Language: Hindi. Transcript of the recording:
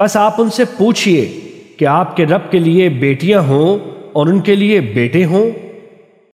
बस आप उनसे पूछिए कि आपके रब के लिए बेटियाँ हों और उनके लिए बेटे हों।